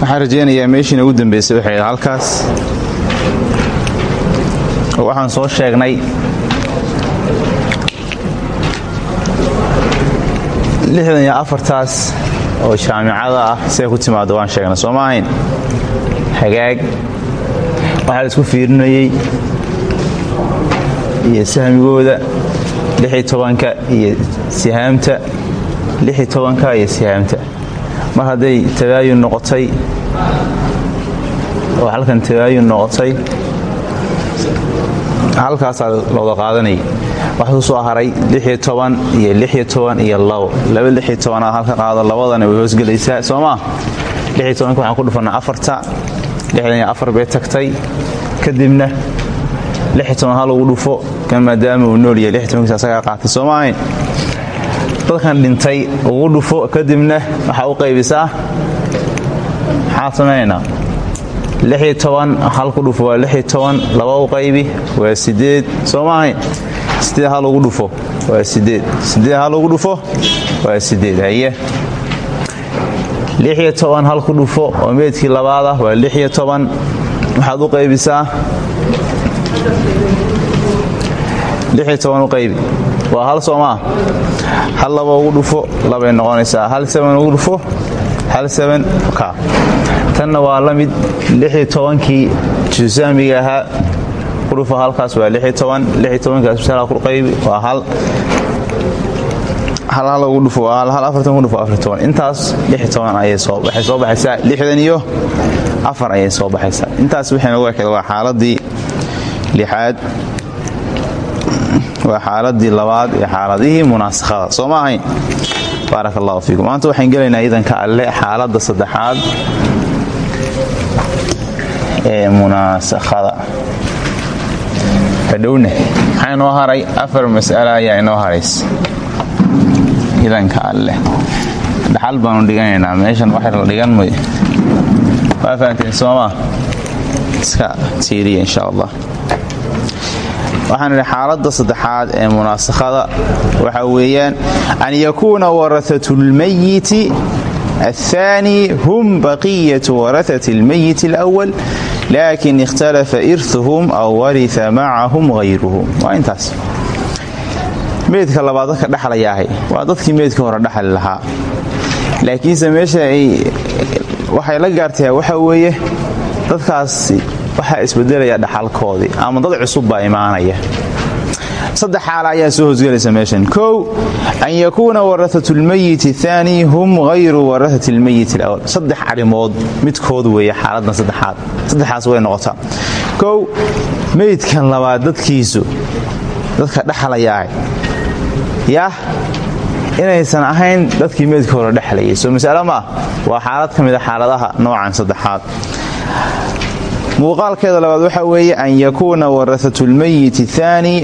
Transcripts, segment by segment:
waxaan rajaynayaa meeshiina ugu dambaysay waxay halkaas. Waxaan soo sheegnay lixdan iyo afartaas oo jaamicada ah siday ku timaado waan sheegnay soo hagaag. Waxaa isku fiirinayey iyo sahmigooda lixi tobanka iyo sihaamta lixi tobanka iyo sihaamta mar hadday tabaayun noqotay? Oo halkan tabaayun noqotay. Halkaasaa looda qaadanaya waxaa soo haray iyo iyo tobanaad halka qaado labadana way hoosgelaysaa soo maa lixiyo tobanka waxaan ku dhufannaa afarta. Lixdan iyo afar bay tagtay. Kadibna hal ugu dhufo maadaama uu nool yahay asagaa qaatay soo maahayn dadkan dhintay ugu dhufo kadibna waxaa u qaybisaa. Maxaad samaynaynaa lixiyo toban hal ku dhufo waa laba u qaybi waa sideed soo maahayn hal ugu dhufo waa sideed sideed hal ugu dhufo waa sideed haye. Lixiyo toban hal ku dhufo oo meedkii labaad ah waa lixiyo toban. U qaybisaa? Lixiyo u qaybi waa hal soomaa hal laba ugu dhufo labay noqonaysaa. Hal seban ugu dhufo hal seban ka. Tanna waa la mid lixiyo tobankii jusaamiga ahaa. Halkaas waa lixiyo toban lixiyo tobankaas bisala ku qaybi waa hal. Intaas lixi ayay soo baxaysaa. Lixdan iyo afar ayay soo baxaysaa. Intaas waxay noogu ekada waa xaaladii lixaad waa xaaladii labaad ee xaaladihii munaasakhada soo ma ahayn? Baarak allahu fiikum. Maanta waxaan gelaynaa iidanka alle xaaladda saddexaad ee munaasakhada hadhowne maxaa inoo haray? Afar mas'alo ayaa inoo harays idanka alleh dhaxal baanu dhiganaynaa. Meeshan wax la dhigan may waa soomaa iska tiiriya insha allah waxaan idhi xaaladda saddexaad ee munaasakhada waxa weeyaan an yakuuna warathatu lmayiti الثاني هم بقية ورثة الميت الأول لكن اختلف إرثهم أو ورث معهم غيرهم وإنتاس meydka labaad dadka dhexlayaahay waa dadkii meydka hore dhexli lahaa laakiinse meesha ay waxay la gaartayaa waxa weeye dadkaasi waxaa isbedelaya dhaxalkoodii ama dad cusub baa imaanaya. Saddex xaala ayaa soo hosgelaysa meeshan. Kow an yakuuna warathatu lmayit aani hum hayru warathati lmayit alawal saddex arrimood midkood weeye xaaladan saddexaad saddexaas way noqotaa. Kow meydkan labaad dadkiisu dadka dhexlayaahay yah inaysan ahayn dadkii meydka hore soo masale waa xaalad ka mid a xaaladaha noocan saddexaad muuqaalkeeda labaad waxa weeye an yakuuna warahatu lmayit athaani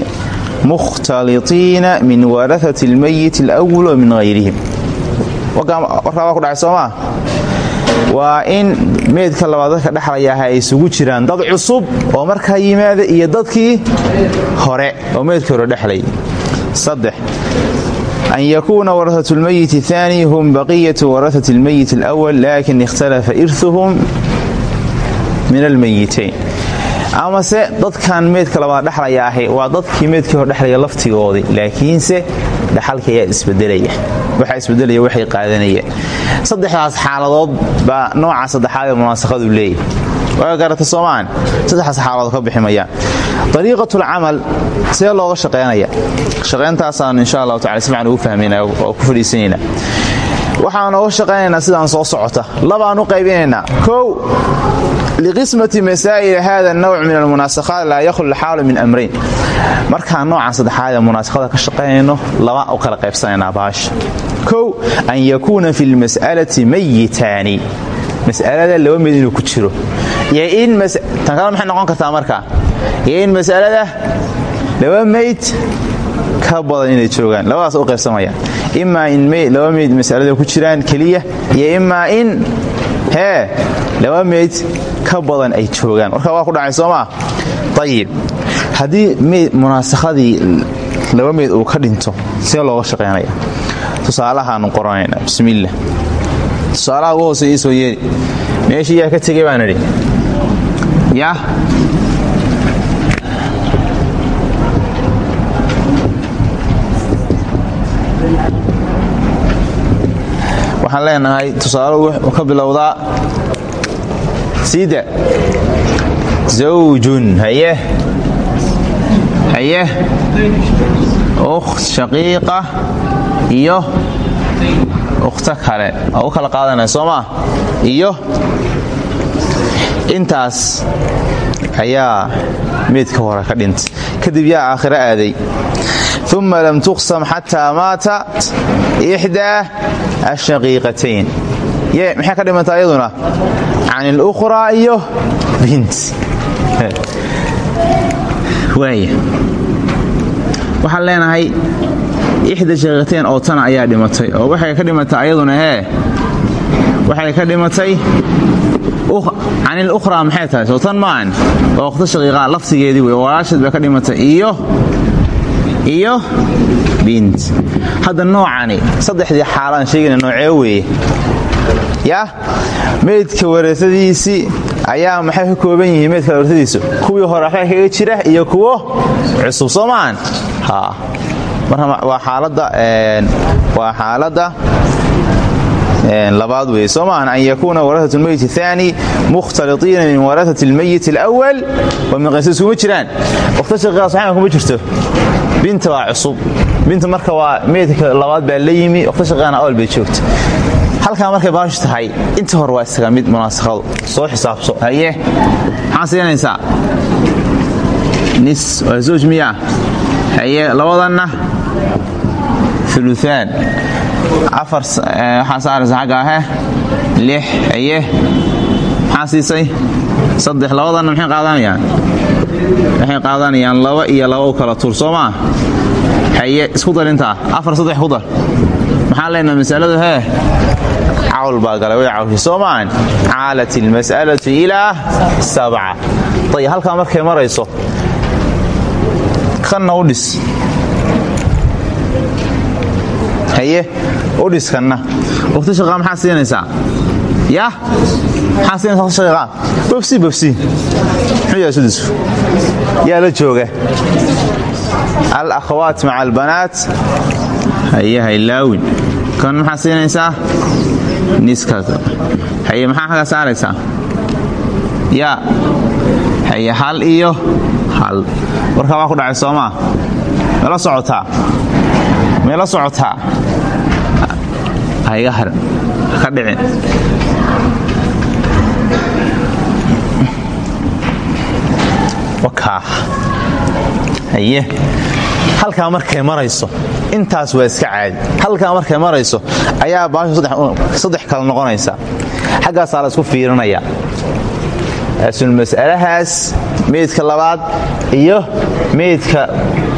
mukhtalitiina min warahati almayit alwal wa min hayrihim warkaabaa kudhacay soomaa waa in meedka labaad dadka dhexlayaaha ay isugu jiraan dad cusub oo markaa yimaada iyo dadkii hore oo meedka hore dhexlay saddex an yakuuna warahatu lmayit aani hum baqiyatu warahati almayit alwal laakin ikhtalafa irhuhum min almayitayn amase dadkan meydka labaad dhexlaya ahi waa dadkii meydkii hor dhexlaya laftigoodii laakiinse dhaxalka ayaa isbedelaya. Waxaa isbedelaya waxay qaadanayeen saddexdaas xaaladood baa nooca saddexaad ee munaasakhadu leeyahy waa garata soomaan? Saddexdaas xaaladood ka bixi mayaan. Dariiqatulcamal see looga shaqaynaya shaqayntaasaan insha allahu tacala si fiican ugu fahmayna oo ku fadhiisanayna waxaan ooga shaqaynaynaa sidaan soo socota. Labaan u qaybinaynaa. Kow liqismati masaa'il hada nawc min almunaasakhaat laa yakhlu xaalu min amrayn markaan noocan saddexaad ee munaasakhada ka shaqaynayno laba u kala qaybsanaynaa baasha kow an yakuuna fi lmas'alati mayitaani. Mas'alada laba meyd inuu ku jiro. Tan kale maxay noqon kartaa markaa iyo in mas'alada laba meyd ka badan inay joogaan. Labadaas u qaybsamayaan. Imaa in laba meyd masalada ku jiraan keliya iyo imaa in hee laba meyd ka badan ay joogaan. Warkaa waa ku dhacay soomaa ayib haddii munaasakhadii laba meyd uu ka dhinto see looga shaqaynaya tusaalahaanu qoranayna bismiillah tusaalaha ugu hoose iisoo yeeli meeshii yaa ka tegey baan idhi. Yah waxaan leenahay tusaale ka bilowdaa sida. Zawjun haye. Haye. Ukht shaqiiqa iyo. Ukhto kale oo u kala qaadanaya soo iyo. Intaas. Ayaa meydka hore ka dhintay kadib yaa aakhiro aaday. Uma lam tuqsam xataa maatat ixdaa ashaqiiqatayn maxay ka dhimanta ayaduna can ilukhraa iyo bint waaya waxaan leenahay ixda shaqiiqatayn oo tana ayaa dhimatay. Oo waxay ka dhimatay ayaduna hee waxay ka dhimatay can ilukhraa maxay tahay? Soo tan maahan waa waqto shaqiiqaa laftigeedii wey. Walaasheed ka dhimatay. Iyo iyo bint hadda noocani saddexdii xaalaan sheegayna noocee weeye yah meydka warasadiisii ayaa maxay ka kooban yihiin meydka warasadiisu? Kuwii hore waxbaa kaga jira iyo kuwo cusub soo maahan waa xaaladda labaad wey soo maahan an yakuuna waraat lmeyit aani mukhtaliiina min waraat lmeyit alwal wa min qaysa iskuma jiraan. Waqta shaqiiqa saxaan kuma jirto. Binta waa cusub. Binta marka waa meydka labaad baa la yimi. Waqta shaqiiqana awal bay joogta halkaa markay baashu tahay inta hore waa isaga mid munaasakhadu soo xisaabso. Haye? Maxaa nis waa miyaa haye labadanna? Uluaan afar waxaa saaraysa xagga ahe lix. Haye? Maxaa saddex. Labadanna maxay qaadanayaan waxay qaadanayaan laba iyo laba kala tuur haye isku dar afar saddex ku dar. Maxaan leenaha masaladu hee cawl baa gala way cawshay soo maahan caalat ilmas'alatu ilaa sabca ayb halkaa markay marayso kanna u dhis. Haye u dhiskanna waqti shaqaa maxaa siinaysaa? Yah maxaa siinaysa waqti shaqaa? Bofsi bofsi muxuu yahay sudisku yaa la jooga. Al akhawaat maca albanaat. Haye haylaawin kan maxaa siinaysaa haye maxaa xagga saaraysaa yaa haye hal iyo hal. Warkaa waa ku dhacay soomaa mala socotaa meela socotaa hayga harin ka dhicin wakaa haye halkaa markay marayso intaas waa iska caadi. Halkaa markay marayso ayaa baashu saddex kale noqonaysa. Xaggaasaa la isku fiirinaya. Asulmas'alahaas meydka labaad iyo meydka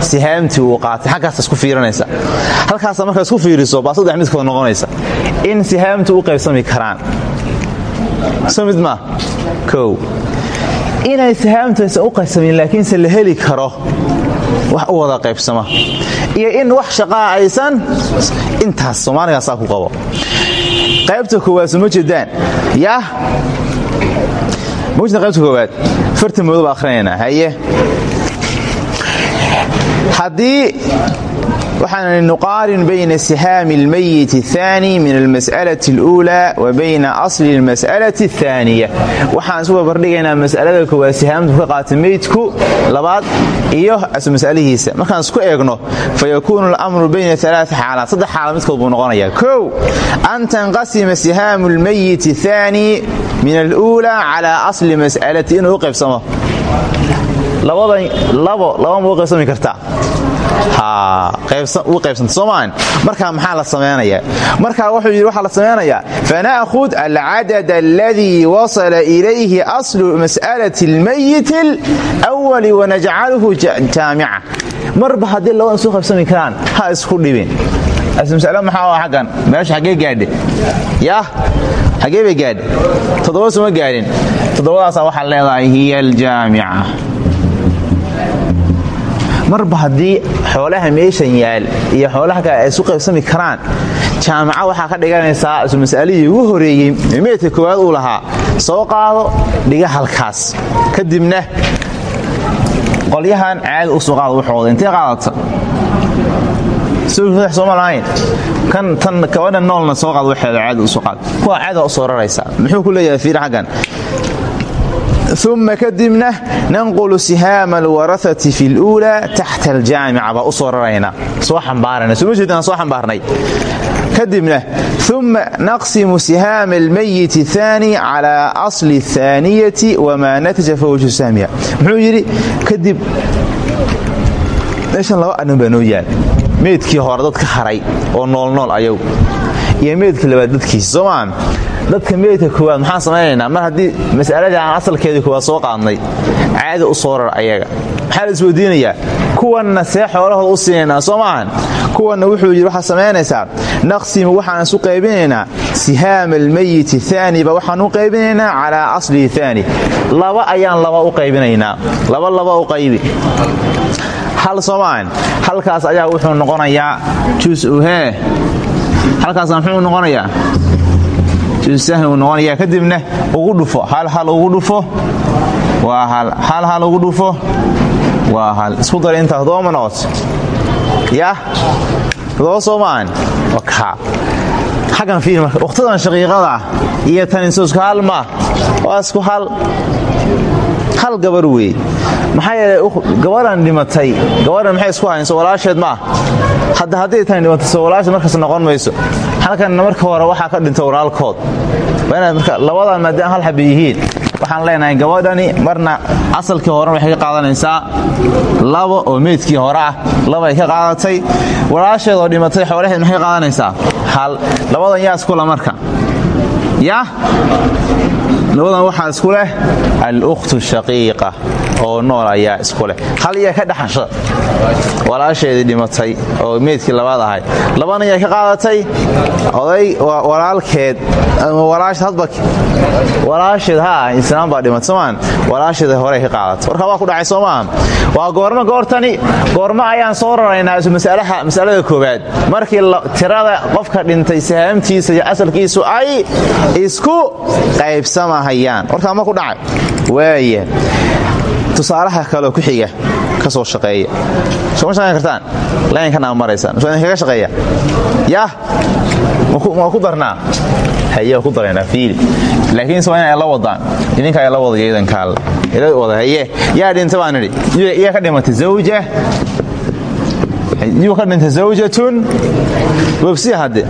sihaamtii uu qaatay. Xaggaasa isku fiirinaysa. Halkaasa markaa isku fiiriso baa saddex mid kale noqonaysa. In sihaamtu u qaybsami karaan. So mid maa kow. Inay sihaamtaysan u qaybsamin laakiinse la heli karo wax u wada qaybsama. Iyo in wax shaqaa aysan intaas soomaaligaasaa ku qabo. Qaybta koowaad ma jeedaan? Yah mawjida qaybta koowaad? Farta moodo baa haye. Haddii waxaan nuqaarin bayna sihaami اlmayit الثaani min almas'alaة اlأuulى wa bayna asli اlmas'alaة الثaaniya waxaan isu barbardhigaynaa mas'alada koowaad sihaamtu ka qaata meydku labaad iyo mas'alihiisa markaan isku eegno fayakuunu اlamru bayna ثalaaث xaalaat saddex xaalaad midkood buu noqonaya kow an tanqasima sihaamu اlmayit الثaani min alأuulى calى asli mas'alati inuu u qaybsamo labadan labo laba ma u qaybsami kartaa marka maxaa la samaynayaa marka wuxuu yidhi waxaa la samaynayaa fana'khud alcadad aladii wasala ilayhi aslu mas'alati اlmayiti اlwali wanajcaluhu jaamica marba haddii labada isu qabsami karaan ha isku dhibin. Masalo maxaa ah aggan meesha xaggee gaadhe yah xaggee gaadhe toddoba suma gaadhin. Toddobadaasaa waxaa leedahay hiya aljaamica marba haddii xoolaha meeshan yaal iyo xoolaha kale ay isu qaybsami karaan jaamaca waxaa ka dhiganaysaa isu ugu horeeyey meedka koowaad uu lahaa soo qaado dhiga halkaas. Kadibna qolyahan caadi u soo qaada waxooda intee qaadata? Soomalahayn kan tan gabadha noolna soo qaad waxeeda caadi u soo qaad kuwa caada u soo raraysaa muxuu ku leeyahay fiir xaggan uma kadibna nanqulu sihaama alwaraati fi luulaa taxta aljaamica baa u soo raraynaa soo xambaarana soma jeedaan soo xambaarnay kadibna uma naqsimu sihaama almayit aani calaa asli ahaaniyati wamaa nataja fawju sahmiha muxuu yidhi kadib meeshan laba arrin baa noo yaal meydkii hore dadka haray oo noolnool ayagu iyo meydka labaad dadkiisa soo maa dadka meydka koowaad maxaan samaynaynaa? Mar haddii masaladii aan asalkeedii koowaad soo qaadnay caadi u soo rar ayaga. Maxaa la isweydiinayaa kuwanna see xoolahooda u siinaynaa soo maahan wuxuu yidhi waxaad samaynaysaa naqsimu waxaan isu qaybinaynaa. Sihaama almayiti aani ba waxaan u qaybinaynaa calaa aslihi aani laba ayaan laba u qaybinaynaa. Laba laba u qaybi. Hal soomaan halkaas ayaa wuxuu noqonayaa jusuhee halkaas muxuu noqonayaa jusahmu noqonayaa kadibna ugu dhufo. Hal hal ugu dhufo. Waa hal. Hal hal ugu dhufo. Waa hal. Isku dar intaa todoba ma noqoto. Yah todoba soo maahan wakaa xaggan fiir marka. Shaqiiqada iyo tan insusku hal ma. Waa isku hal hal gabar weeye maxaa gabadhan dhimatay. Gabadhan maxay isku haynso walaasheed ma ah hadda hadday tani dhimatay soo markaas noqon mayso. Halkanna marka hore waxaa ka dhinta walaalkood waa marka labadan maadaama hal xaba yihiin. Waxaan leenahay gabadhani marna asalkii horena waxay ka qaadanaysaa. Laba oo meydkii hore ah labay ka qaadatay. Walaasheedoo dhimatay xoolaheed maxay qaadanaysaa? Hal. Labadan yaa iskula marka. Yah labadan waxaa isku leh al-ukhtu shaqiiqa oo nool ayaa isku leh. Hal ka dhaxasha walaasheedii dhimatay oo meydkii labaad ahay. Labana yaa ka qaadatay? Oday walaalkeed walaasheed haa islaan baa dhimatay soomaan walaasheeda horey ka qaadatay warka waa ku dhacay soo waa goormo goortani goormo ayaan soo raraynaa masalada koowaad. Markii tirada qofka dhintay sahaamtiisa iyo asalkiisu ay isku qaybsamahayaan warkaa ma ku dhacay. Waaya tusaalaha kaleo ku xiga ka soo shaqeeya. Soo ma shaqayn kartaan? Laynkan aa maraysaan. Soo idinkaga shaqeeya? Yah ma ku darnaa? Haye ku daraynaa fiili laakiinse waa inay la wadaan. Idinka ay la wadaya idankaal ila wada haye. Yaa dhinta baan idhi yaa ka dhimatay zawja? Yuu ka dhintay zawjatun? Websiya hadde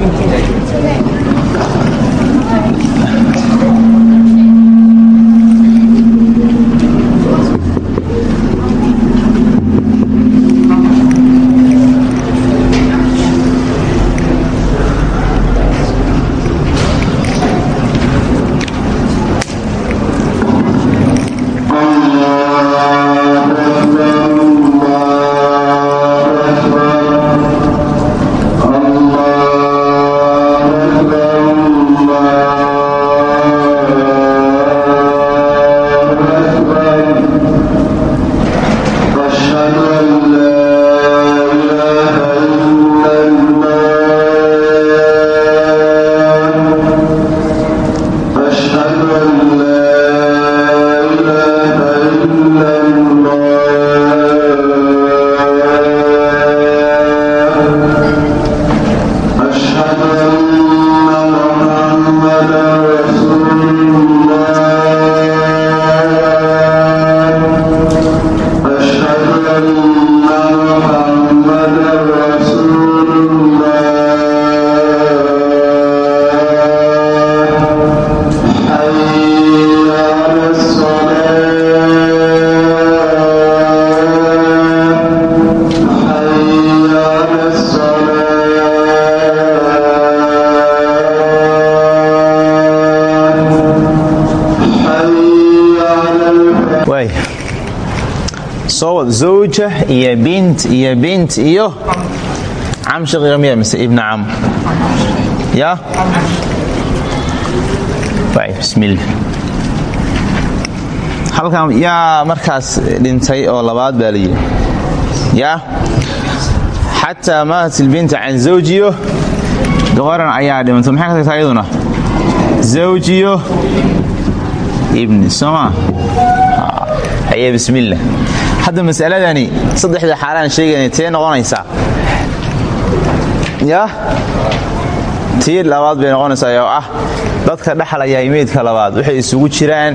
zawja iyo bint iyo bint iyo cam shaqiiqa miya mise ibna cam ya? Bismillah. Halkan yaa markaas dhintay oo labaad baa layidhi yaa xataa maatat ilbinta can zawjiyo gabaran ayaa dhimanta maxay ka tagtaa iyaduna? Zawjiyo ibni sooma haye bismillah hadda mas'aladani saddexda xaalaan sheegayna tee noqonaysaa yaa tii labaad bay noqonaysaa oo ah dadka dhexlayaa meydka labaad waxay isugu jiraan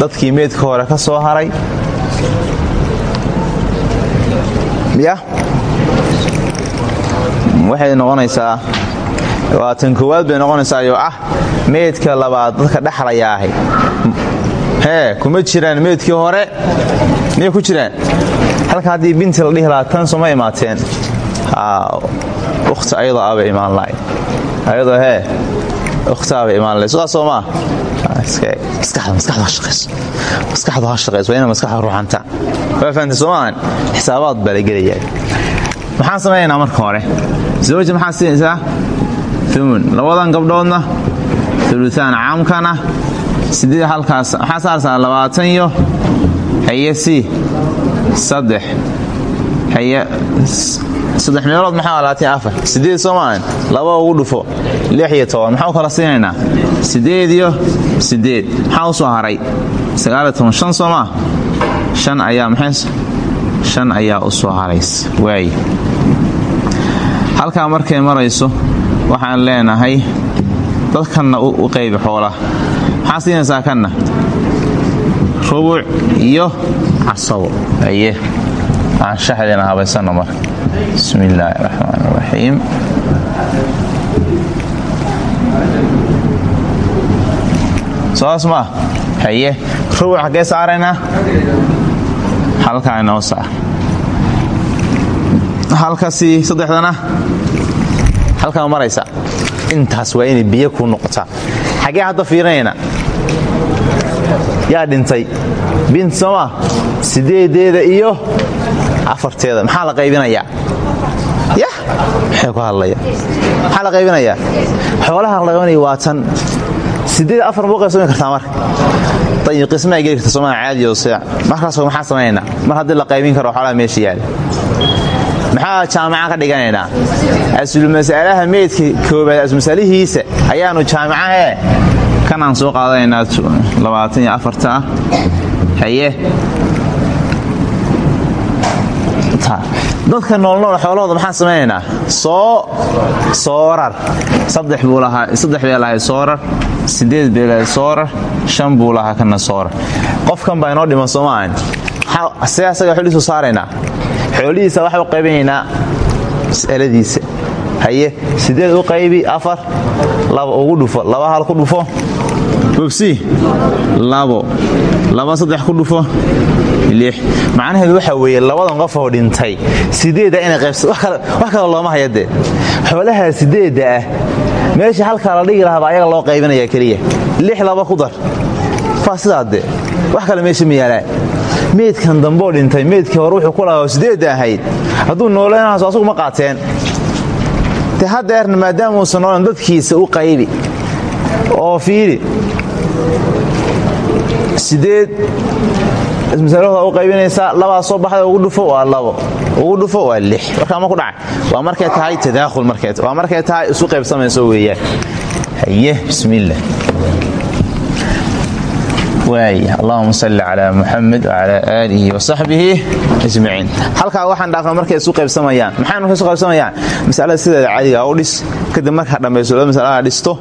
dadkii meydka hore ka soo haray. Ya? Waxay noqonaysaa waa tan koowaad bay noqonaysaa oo ah meydka labaad dadka dhexlayaahay hee kuma jiraan meydkii hore? Miyay ku jiraan? Halka haddii binti la dhihi lahaa tan soma imaateen ukhti ayadoo aba imaan lahay. Ayadoo hee ukhtaaba imaan lahay. Sidaas soo maa maskaxdu ha shaqayso waa ina maskaxda ruuxanta. Waa fahamtay soomaahan xisaabaad baa la gelayaa. Maxaan samaynaynaa marka hore? Zawja maxaa siinaysaa? Umun labadan gabdhoodna uluaan caamkana sideed halkaas? Maxaa saarsaa labaatan iyo haye si saddex haye saddex meelood maxaa labaatan afar? Sideed soomaan laba ugu dhufo lix iyo toban. Maxaa u kala siinaynaa? Sideed iyo sideed maxaa soo haray? Sagaaliyo toban. Shan soomaa shan ayaa maxays shan ayaa u soo harays waaye halkaa markay marayso waxaan leenahay dadkanna u qaybi xoolaha maxaa siinaysaa kanna rubuc iyo casabo aye aan shaxdeena habaysanno marka bismi illaahi raxmaan raxiim haye rubuc xaggee saaraynaa halkaa inoo saar. Halkasi saddexdana? Halkaa maraysa. Intaas waa inay biyo kuu noqotaa. Xaggee hadda fiirinayna yaa dhintay. Bint sooma sideedeeda iyo afarteeda. Maxaa la qaybinayaa? Yah maxay ku hadlaya. Maxaa la qaybinayaa? Xoolaha la qaybinaya waa tan. Sideed afar ma u qaybsami kartaa marka? Ayib qismaa geli karta somaa caadi oo se markaas maxaa samaynaynaa mar haddii la qaybin karo xoolaha meesha yaalla maxaa jaamaca ka dhiganaynaa? Aslmas'alaha meydka koobaad asmasalihiisa ayaanu jaamicahee kanaan soo qaadanaynaa labaatan iyo afarta ah. Haye. Dadka noolnool xoolahooda maxaan samaynaynaa soo soorar saddex buu saddex lahay soorar sideed lahay soorar shan buu kana soorar qofkan baa inoo dhiman soomaahan see asaga xolihiisu saaraynaa xoolihiisa waxay u qaybinaynaa mas'aladiisa haye. Sideed u qaybi afar ugu dhufo. Laba hal ku dhufo? Bobsi labo. Laba saddex ku dhufo? Lix. Macnaheedu waxaa weeye labadan qof oo dhintay sideedda inay qaybsa wax kale looma hayadee xoolaha sideedda ah meesha halkaa la dhigi lahaaba ayaga loo qaybinaya keliya. Lix laba ku dar. Faa sidaadee wax kale meesha ma yaalaa. Meydkan damboo dhintay meydkii hore wuxuu ku lahaa oo sideedda ahayd. Hadduu nooleynaaso asagu ma qaateen te haddeerna maadaama uusan noolan dadkiisa u qaybi oo fiiri. Sideed masalahooda u qaybinaysaa labaa soo baxda ugu dhufo waa labo ugu dhufo waa lix. Warkaa ma ku dhacay. Waa markay tahay tadaakhul markay waa markay tahay isu qaybsamayso weeyaan. Haye bismiillah allahuma salli calaa muxamed wacalaa aalihi wasaxbihi ajmaciin halkaa waxaan dhaafna markay isu qaybsamayaan. Maxay isu qaybsamayaan? Masalada sideeda caadiga u dhis kadib markaa dhammayso laba dhisto.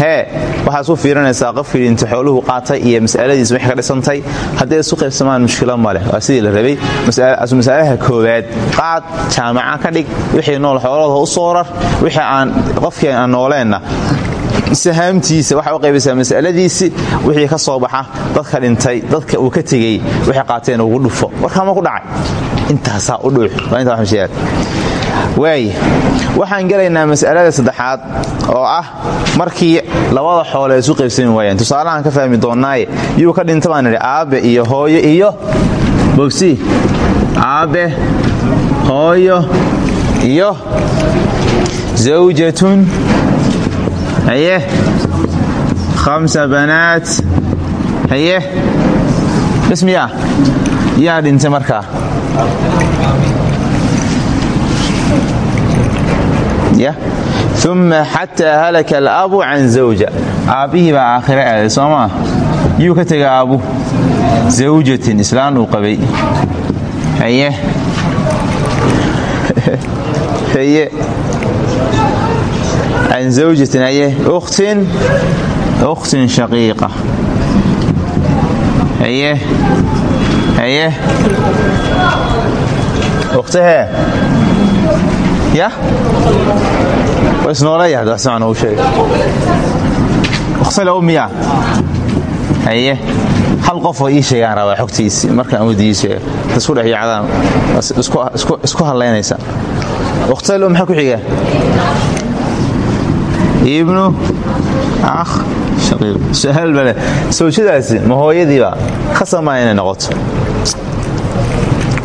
Hee waxaad isu fiirinaysaa qofkii xooluhu qaatay iyo masaladiis waxay ka dhisantay. Hadday isu qaybsamaan mushkilo maleh waa sidii la rabay. Masalaha koowaad qaad jaamaca ka dhig wixii nool xoolahooda u soorar wixii aan qofkii aan sahaamtiisa waxaa u qaybaysaa masaladiisi wixii ka soo baxa dadka dhintay dadka uu ka tegey waxay qaateen ugu dhufo. Warkaa ma ku dhacay? Intaasaa u dhuux waay waxaan gelaynaa mas'alada saddexaad oo ah markii labada xoole isu qaybsami waayeen. Tusaalahaan ka fahmi doonnaaye yuu ka dhinta baan idhi aabbe iyo hooyo iyo bogsi. Aabbe hooyo iyo zawjatun haye hamsa banaat haye bismiyaa yaa dhintay markaa uma xataa halaka alaabu can zawja aabbihii baa aakhira aaday soomaa yuu ka tega aabbu zawjatin islaan uu qabay haye haye can zawjatin haye ukhtin ukhtin shaqiiqa haye haye ukhtahe ya isnoolaya abdiamaan u sheeg ukhtale miya haye hal qofoo ii sheegaan rabaa xogtiisii markaan wadiii sheega isku dhex yacdaan isku hadlaynaysa ukhtale maxaa ku xiga ibnu akh shaqiiq su'aal bale. Sawjadaasi ma hooyadiiba khasamaa inay noqoto.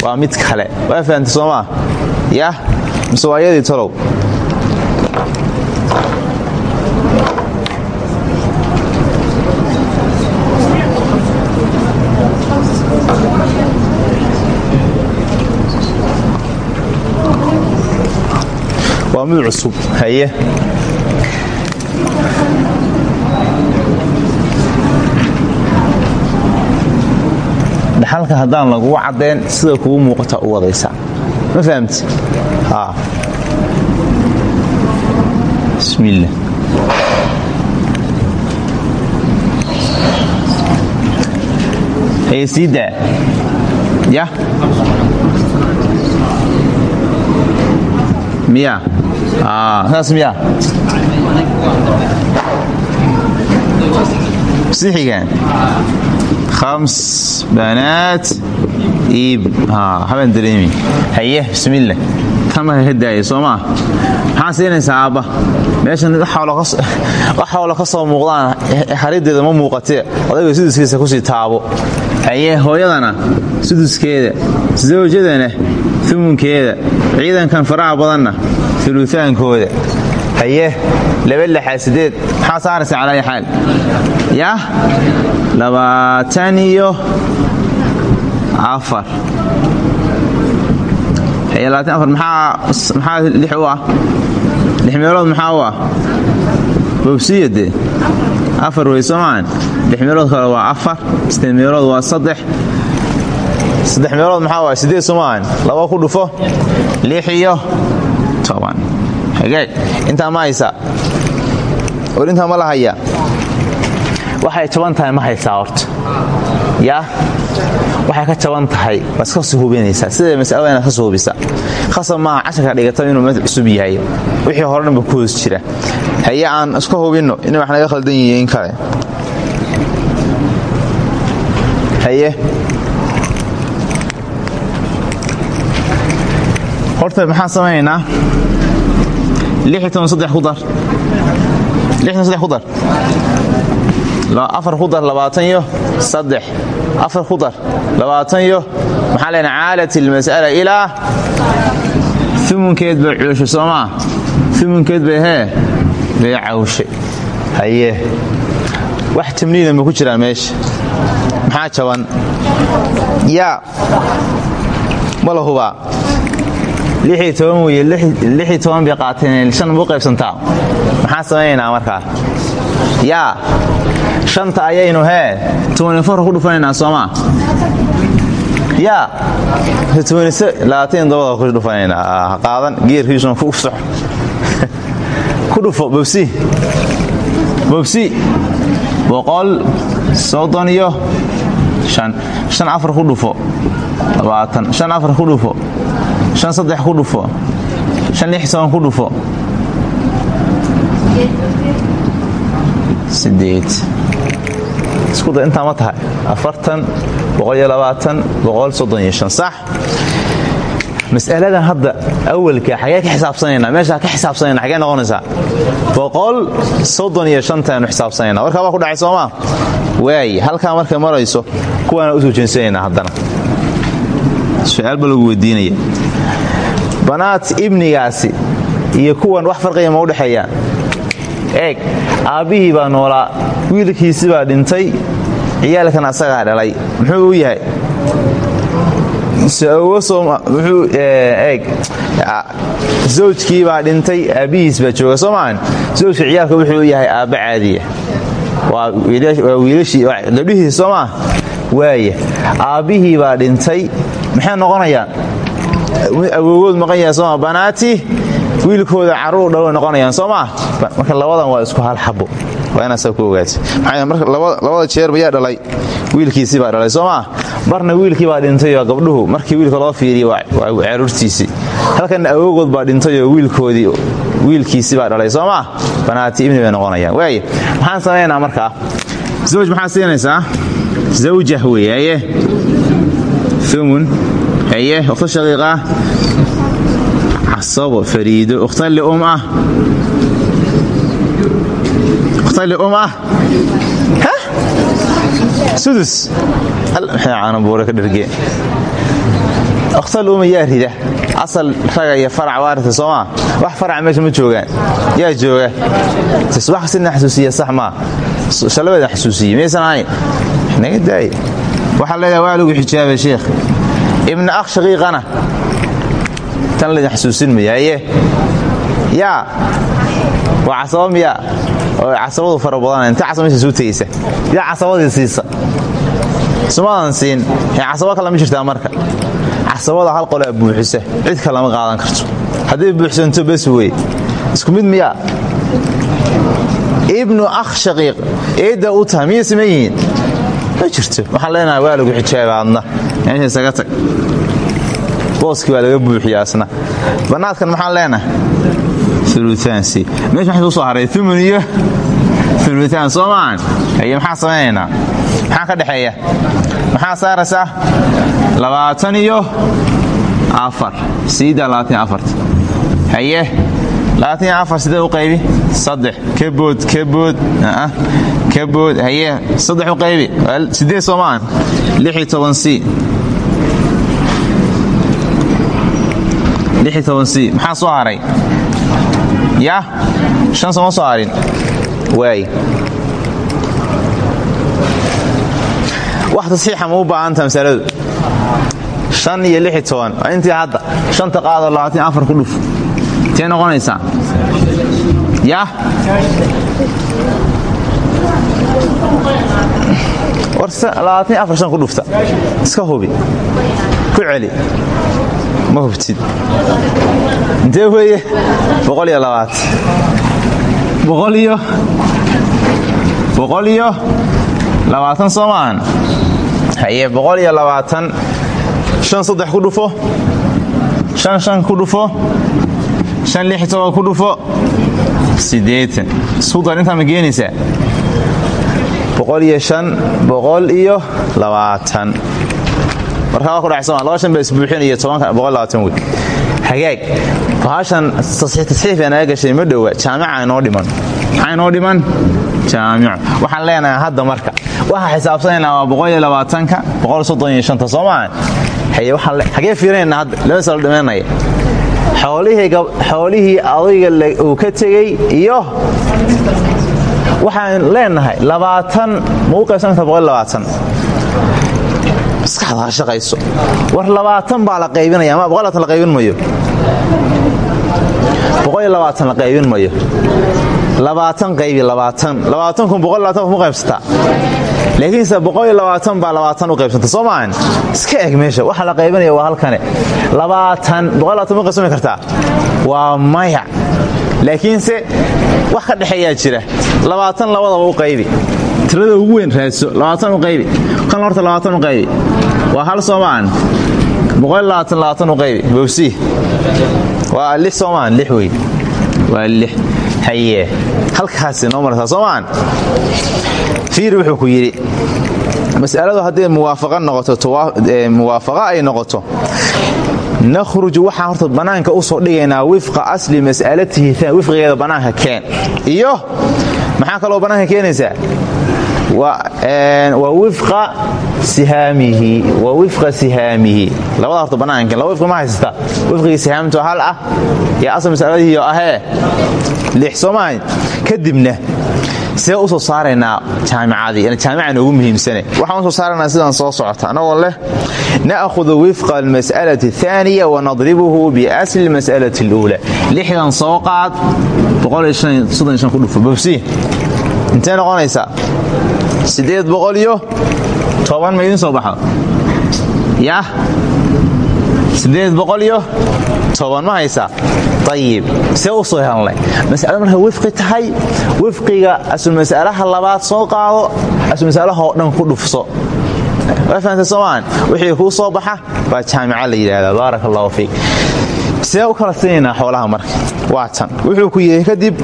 Waa mid kale. Waa fahamta soo maa yah mise waa tolow? Waa mid cusub. Haye dhaxalka haddaan lagugu caddayn sida kugu muuqata u wadaysaa ma fahamti? Bismiillah haye sii daa ya. Miya saas miya sixigan khams banaat iib habeen dareemi haye bismiillah tan marka ka daaya soo maa maxaa siinaysaa aabba meeshan wax hawlo ka soo muuqdaan harideeda ma muuqatee odayga suduskiisa ku sii taabo haye hooyadana suduskeeda zawjadana umunkeeda ciidankan faraha badanna ulutaankooda haye maxaa saaraysa calaa xaal? Yah labaatan iyo afar. Maxaa lix u ah? Lix meelood maxaa u ah? Bobsiya dee afar wey soomaan lix meelood kale waa afar sideed meelood waa saddex. Saddex meelood maxaa waa sideed soomaan laba ku dhufo. Lix iyo toban. Hagaag intaa ma haysaa or intaa ma la hayaa waxay jaban tahay ma haysaa horta. Yaa waxay ka jaban tahay. Waa iska soo hubinaysaa? Sida masalada ka soo hubisaa khasab maaha casharka dhigata inuu mid cusub yahay. Wixii hore ku hoos jira. Haye aan iska hubinno inay wax naga khaldan yihiin kale. Haye? Horta maxaan samaynaynaa dar ku dar labaatan iyo saddex afar ku labaatan iyo maxaa lena caalat ilmas'ala ilaa umunkeed bay cuushay soomaa umunkeed bay hee bay cawshay haye wax tamniida ma ku jiraan meesha maxaa jaban yaa ma la bay qaateen shan buu qaybsantaa. Maxaa samaynaynaa markaa? Yaa shanta ayaynu hee ku dhufanaynaa soomaa yaa labaatandobada ku dhufanaynaa. Qaadan geerkiisuna ku sox ku dhufo bobsi. Bobsi boqol soddon iyo shan. Shan afar ku dhufo labaatan. Shan afar ku dhufo shan saddex ku dhufo. Shan lix toban ku dhufo. Sideed iskuda intaa ma tahay. Afartan boqoliyo labaatan boqol soddon iyo shan sax. Mas'aladan hadda awalka xagee ka xisaabsanayna meeshaa ka xisaabsanayna xagee noqonaysaa boqol soddon iyo shantaanu xisaabsanayna. Warkaa waa ku dhacay soomaa? Waaye halkaa markay marayso kuwaana u soo jeensanaynaa haddana su'aal ba lagu weydiinaya. Banaat ibnigaasi iyo kuwan wax farqiya ma u dhexeeyaan eeg aabbihii baa noolaa wiilkiisi baa dhintay ciyaalkan asagaa dhalay. Muxuu u yahay? Eeg zawjkii baa dhintay aabbihiis baa jooga soo ciyaalka wuxuu yahay aabba caadiya. Waa wiilashii gabdhihiis soo maa waaya aabbihii baa dhintay maxay noqonayaan awoogood maqan sooma banaati wiilkooda carruur dhalo noqonayaan soo maa marka labadan waa isku hal xabo. Waa inaad saa ku ogaata labada jeerba yaa dhalay. Wiilkiisii baa dhalay soo maa marna wiilkii baa dhintayoo gabdhuhu. Markii wiilka loo fiiriya waa caruurtiisii. Halkanna awoogood baa dhintayoo wiilkoodii wiilkiisii baa dhalay soo maa banaati ibni bay noqonayaan. Waaya maxaan samaynaa markaa? Zawj maxaa siinaysaa? Zawjah wey haye umun haye ukhto shaqiiqa casabo fariido ukhtali um ah ukhtali um ah sudus caanabuure ka dherge ukhtal uma yaa rida asal raga iyo farac waarita soomaa wax farac meesha ma joogaan yaa jooga wax sina xasuusiya sax maa shalabeeda xasuusiye maysan ahayn naga daay waxaa leedaha waa lagu xijaabay sheikh. Ibna akh shaqiiqana tan laydin xasuusin maya haye yaa waa casaba miya oo casabadu inta casaba meesha suu tegaysa yaa casabadii siisa. Sumadan siin. Casabo kale ma jirtaa marka? Casabada hal qolaa buuxisa cid kalama qaadan karto. Hadday buuxsanto bas wey isku mid miyaa ibnu akh shaqiiq eedda u taha miyay ma jirto waxaan leenahay waa lagu xijaaba adna meesha isaga tag. Booskii waa laga buuxiya asna bannaadkan maxaan leenahay uluaansi meesha maxay ku soo haray? Umun iyo uluaan soo maahan aye maxaa samaynaynaa maxaa ka dhexeeya? Maxaa saaraysaa labaatan iyo afar. Siida labaatan iyo afarta. Haye? iyo sidee u qaybi? Saddex. Kabood kabood kabood haye saddex u qaybi. Sideed soo maahan lix iyo toban c. Maxaa soo haray? Ya? Shan sooma soo harin waay. Wax tasxiixa ma u baahantaha masaladu shan iyo intii hadda. Iyo afar ku dhuf tee noqonaysaa? Ya? War labaatan afar shan ku dhufta. Iska hubi. Ku celi. Ma hubtid. Intee weeye? Boqol iyo labaad. Boqol iyo? Boqol iyo? Labaatan soo maahan haye boqol iyo labaatan. Shan saddex ku dhufo. Shan shan ku dhufo shan lix toban ku dhufo. Siddeetan isku dar intaa ma geenaysaa boqol iyo shan boqol iyo labaatan. Markaa ku dhaxsama laba shan baa isbuuxinaya tobanka boqol labaatan wey hagaag bahashan tasxiif ee naga gashay ma dhowa jaamica inoo dhiman. Maxaa inoo dhiman? Jaamico waxaan leenahay hadda marka. Waxaa xisaabsanaynaa waa boqol iyo labaatanka boqol soddon iyo shanta soo maaha haye waxaan hagee fiirinayna hadda lama sala dhimanaya xoolihii adayga uu ka tegey iyo waxaan leenahay maskaxda ha shaqayso. War labaatan baa la qaybinaya ma boqol la qaybin mayo. Boqol iyo labaatan la qaybin mayo. Labaatan qaybi labaatan. Labaatan kun boqol labaatan kuma qaybsataa laakiinse boqol baa labaatan u qaybsanta soo maahan iska eg meesha waxa la qaybinaya waa halkane labaatan boqol labaatan ma qaybsami kartaa? Waa maya. Laakiinse wax ka dhexeeyaa jira. Labaatan labadaba u qaybi. Tirada ugu weyn raadso labaatan u qaybi. Kan horta labaatan u qaybi. Waa hal soomaan boqol labaatan labaatan u qaybi. Bowsi waa lix soomaan lix wey waa haye. Halkaasi noo maraysaa soomaan fiiri wuxuu ku yidhi mas'aladu hadday muwaafaqa noqoto muwaafaqa ay noqoto nakhruju waxaan horta bannaanka u soo dhigaynaa wifqa asli mas'alatihi wifqigeeda bannaanka keen. Iyo maxaa kaloo bannaanka keenaysaa wifqa sihaamihi labada horta bannaanka keen laba wifqa ma haysata. Wifqigii sihaamto hal ah iyo asal mas'aladihiio ahee lix soomahay kadibna see u soo saaraynaa jaamicadii jaamica noogu muhiimsane. Waxaan u soo saaraynaa sidaan soo socota. Anagoo leh na'hudu wifqa almas'alati aaniya wanadribuhu biasli mas'alati اluula lixdan soo qaad ku dhufo. Bobsi intee noqonaysaa siddeed boqol iyo toban ma idiin soo baxo? Yah siddeed boqol iyo toban ma haysaa ayib see soo helnay mas'alo markay wifqi tahay wifqiga asulmas'alaha labaad soo qaado asulmas'alaha oo dhan ku dhufso. Waa fahamtay soomaan wixii kuu soo baxa baa jaamica la yidhahdaa baaraka fiik see u kala siinaynaa xoolaha marka. Waa tan. Wuxuu ku yidhi kadib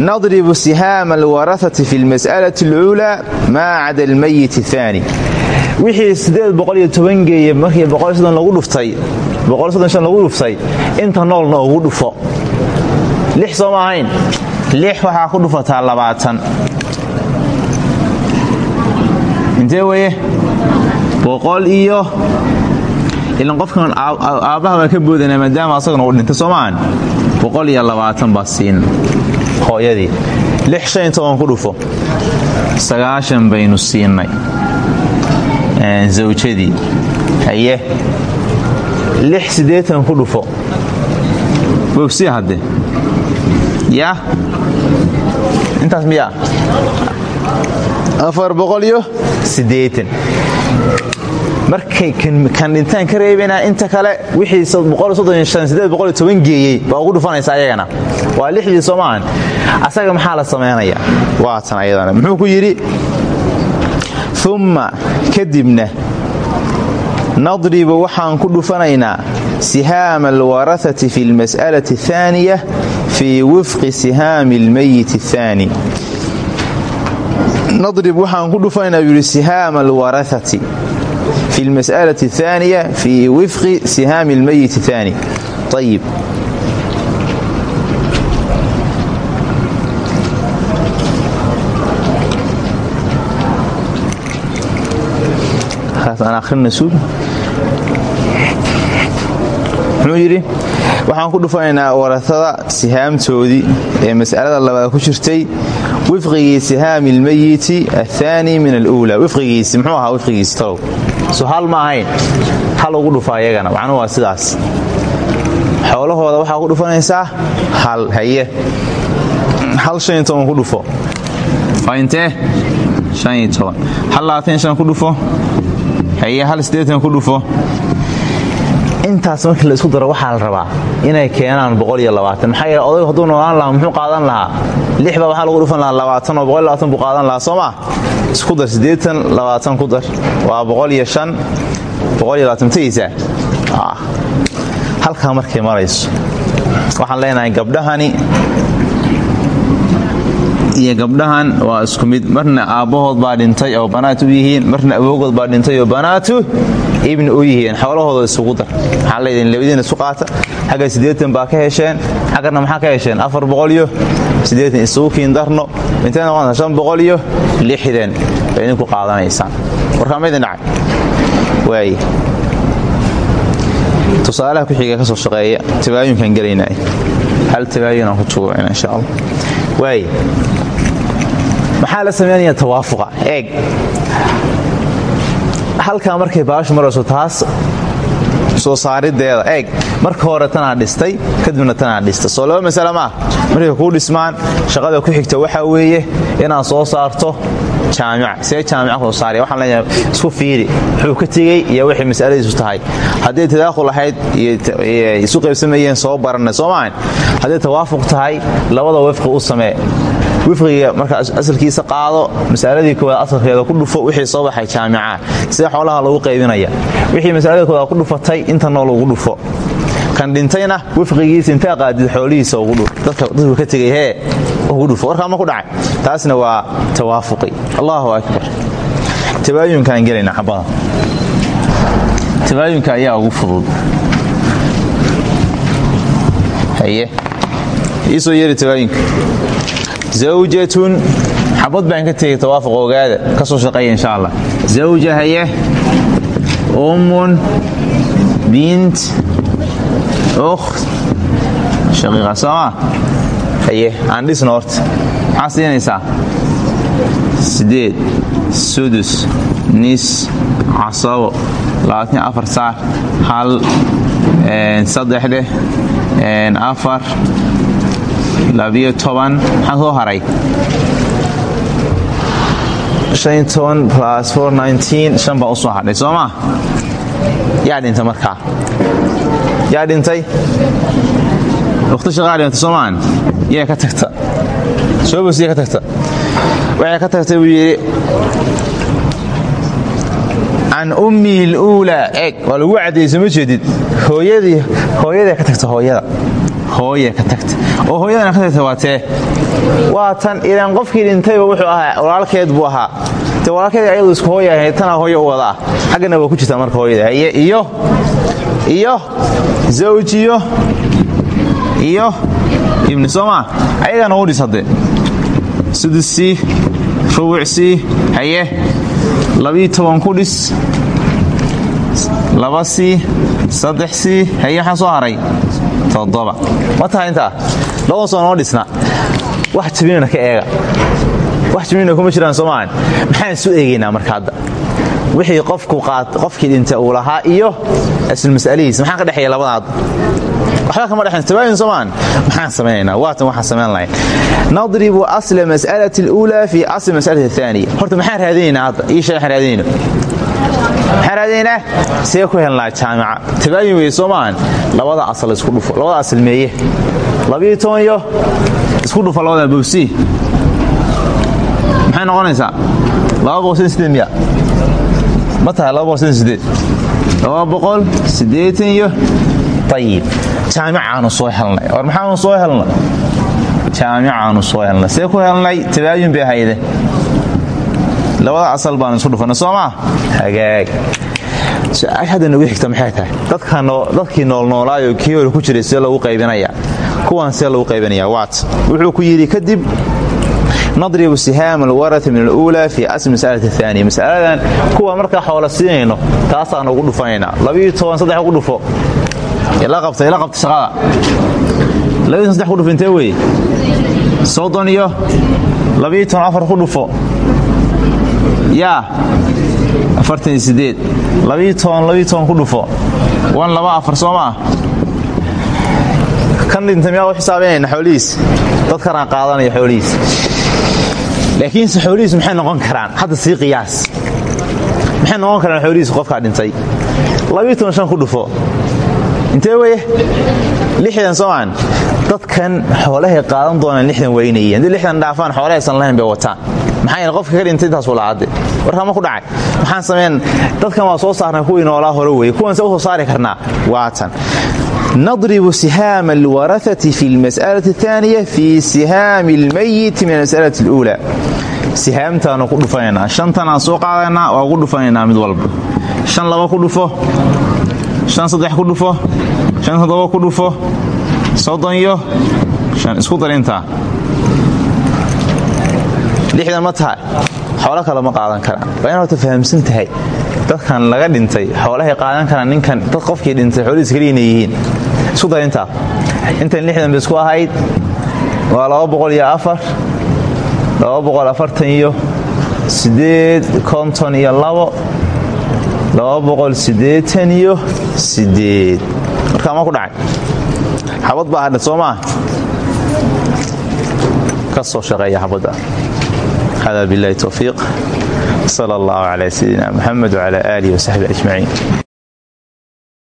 nadribu sihaama alwarahati fi lmas'alati اluulaa maa cada almayit aani wixii geeye markii lagu dhuftay inta noolna ugu dhufo. Lix soo ma ahayn. Lix waxaa ku dhufataa labaatan. Intee weye boqol iyo ilan qofkan aabbaha baa ka boodana maadaama asagana uu dhintay soo maahan boqol iyo labaatan baa siin hooyadii. Lix shan iyo toban ku dhufo. Sagaashan baynu siinay. Zawjadii. Haye lix siddeetan ku dhufo. Bogsi hadde. Yaa intaas miyaa? Afar boqol iyo? Siddeetan markay kan dhintaan ka reebaynaa inta kale wixii baa ugu dhufanaysa ayagana. Waa lixdii soo asaga maxaa la samaynaya waa tan ayadana. Muxuu ku yidhi umma kadibna nadribu waxaan ku dhufanaynaa sihaama alwarahati fi lmas'alati aaniya fii wifqi sihaami almayit aani nadrib waxaan ku dhufanaynaa yidhi sihaama alwarahati fi lmas'alati aaniya fii wifqi sihaami almayit aani ayib muxuu yidhi waxaan ku dhufanaynaa warasada sihaamtoodii ee mas'alada labaad ku jirtay wifqigii sihaami almayiti ahaani min aluula wifqigiisi muxuu ahaa wifqigiisi talow hal ma ahayn? Hal ugu dhufa ayagana? Macnuhu waa sidaas. Xoolahooda waxaa ku dhufanaysaa hal haye. Hal shan iyo toban ku dhufo. Waa intee? Hal labaatan shan ku dhufo? Haye hal siddeetan ku dhufo intaas markii la isku daro waxaa la rabaa inay keenaan maxaa yeele odaygu hadduu noolaan lahaa muxuu qaadan lahaa? Lix baa lagu dhufan lahaa labaatan oo boqol labaatan buu qaadan lahaa soo maa isku dar siddeetan labaatan ku dar. Waa boqol iyo shan boqol iyo labaatan. Matagaysaa halkaa markay marayso. Waxaan leenahay gabdhahani iyo gabdhahan waa isku mid. Marna aabbahood baa oo banaat yihiin marna awoogood baa oo banaatu ibni u yihiin xoolahooda isugu dar. Maxaa leediin labadiina isu qaata? Xagga siddeetan baa ka hesheen xaggarna maxaa ka hesheen? Afar boqoliyo siddeetan isugu kiin darno. Intay noqonaysa? Shan boqoliyo lixdan. Bay idinku qaadanaysaan. Warkaa ma idin dhacay waaye tusaalaha ku xiga ka soo shaqeeya tabaayunkan gelaynaa hal tabaayunaan ku tuurayna insha allah. Waaye maxaa la samaynayaa tawaafuqa? Eeg halkaa markay baashu marayso taas soo saarideeda. Eeg marka hore tanaa dhistay kadibna tanaa dhista soo laba masale markay kuu dhismaan shaqada ku xigta waxaa weeye inaad soo saarto jaamica see jaamica soo saaraya waxaan leenahay isku fiiri. Wuxuu ka tegey iyo waxay masaladiisu tahay. Hadday tadaakhul ahayd isu qaybsamayeen soo baranay soo maahan hadday tawaafuq tahay labada wifqi u samee wifqiga marka asalkiisa qaado masaladii koowaad asalkeeda ku dhufo wixii soo baxay jaamica sida xoolaha lagu qaybinaya. Wixii masaladii koowaad ku dhufatay inta nool ugu dhufo. Kan dhintayna wifqigiisa intaa qaadid xoolihiisa dadku ka tegay hee ugu dhufo warkaa ma ku dhacay. Taasna waa tawaafuqi. Allahu akbar. Tabaayunkaan gelayna xabada. Tabaayunka ayaa ugu fudud. Haye. Iisoo yeeri tabaayunka zawjatun xabad baan ka tegay tawaafuq ogaada ka soo insha allah zawja haye ummun bint ukht shaqiiqa sooma haye aan dhisna horta maxaa siinaysaa sideed sudus nis casabo labaatan afar saar hal saddex dheh afar labiyo toban maxaa soo haray an baa u soo hadhay soo maa yaa dhintay markaa yaa dhintay waqti shaqaa dhintay soomaan yaa ka tagta. Soobos yaa ka tagta. Waxay ka tagtay buu yidhi can ummihi اluulaa eeg waa lagu caddayso ma jeedid. Hooyadii hooyaday ka tagta hooyada hooya ka tagta. Oo hooyadana ka tagta waa tee waa ilaan qofkii dhintayba wuxuu ahaa walaalkeed buu ahaa. Te walaalkeed ayadu isku hooya ahayd tana hooyo u wada ah waa ku jirtaa marka hooyada. Iyo iyo zawjiyo iyo ibni sooma ayagana u dhis haddee sudussii rubucsii haye labii toban ku dhis. Laba sii haye maxaa soo toddoba ma tahay intaa? Labada soo noo dhisna. Wax jabinana ka eega. Wax jabinana kuma jiraan soomaan maxaan isu eegaynaa marka hadda? Wixii qofkii dhinta uu lahaa iyo aslmas'alihiis maxaa ka dhexeeya labadaad? Waxba kama dhexayn tabaayin soomaan maxaan samaynaynaa waatan waxaan samayn lahayn. Nadribu asla mas'alati اluulaa fi asli mas'alati aaniya horta maxaan raadinaynaa hadda? Ii sheeg maxaan raadinayno raadinaynaa see ku helnaa jaamica. Tabaayin weye soo maahan labada asal isku dhufo. Labada asal meeye. Labiyo toban yo isku dhufo labada bowsi maxay noqonaysaa? Laba boqol sideed sideed miya. Ma tahay laba boqol sideed sideed laba boqol siddeetan iyo ayib jaamicaanu soo helnay. War maxaanu soo helnay? Jaamicaanu soo helnay. See ku helnay. Tabaayun bay hayde labada asal baanu isku dhufanay soo maa hagaag su'aasha hadda nagu xigta maxay tahay? Dadkii noolnoolaayo kii hore ku jiray see lagu qaybinaya. Kuwan see lagu qaybinaya waat wuxuu ku yidhi kadib nadribu sihaam alwarati min aluulaa fi asli masalati aaniya masaladan kuwa markaa xoola siinayno taasaanu ugu dhufanaynaa ugu dhufo. Ila qabta ila qabta shaqada. Toban saddex ku dhufo intee weeye soddon iyo labiiyo toban afar ku dhufo yaa ku dhufo. Wan laba afar soo maa kan dhinta miyaa u xisaabinayna xoolihiis? Dadkanaa qaadanaya xoolihiis. Laakiinse xoolihiis maxay noqon karaan? Hadda sii qiyaas. Maxay noqon karaan xoolihiis qofkaa dhintay? Ku dhufo. Intee weye lixdan soomaan dadkan xoolahay qaadan doonaan lixdan weynayeen. Lixdan dhaafaan xoolahaysan lahayn bay wataan maxaa qofka ka dhintay intaasuu lacaade. Warkaa ma ku dhacay. Maxaan sameyn dadkan waa soo saarnay kuwii noolaa hore weye kuwan se u soo saari karnaa? Waatan nadribu sihaama alwaraati fi lmas'alati aaniya fii sihaami almayiti min almas'alati اluulaa sihaamtaanu ku dhufanaynaa shantanaan soo qaadaynaa waa ugu dhufanaynaa mid walba. Shan laba ku dhufo. Shan saddex ku dhufo. Shan toddoba ku dhufo. Soddon iyo shan. Isku darintaa lixdan ma tahay. Xoolo kale ma qaadan karaan waa in horta fahamsan tahay dadkan laga dhintay xoolahay qaadan karaan ninkan dad qofkii dhintay xoolihiis kaliya yihiin. Isku darintaa intan lixdan ba isku ahayd. Waa laba boqol iyo afar. Laba boqol afartan iyo sideed konton iyo labo. Laba boqol siddeetan iyo sideed markaa ma ku dhacay. Xabad baa hadha soo maa ka hada bilahi towfiiq sal allah cala sayidina muxamed wcala alih wasaxbi ajmaciin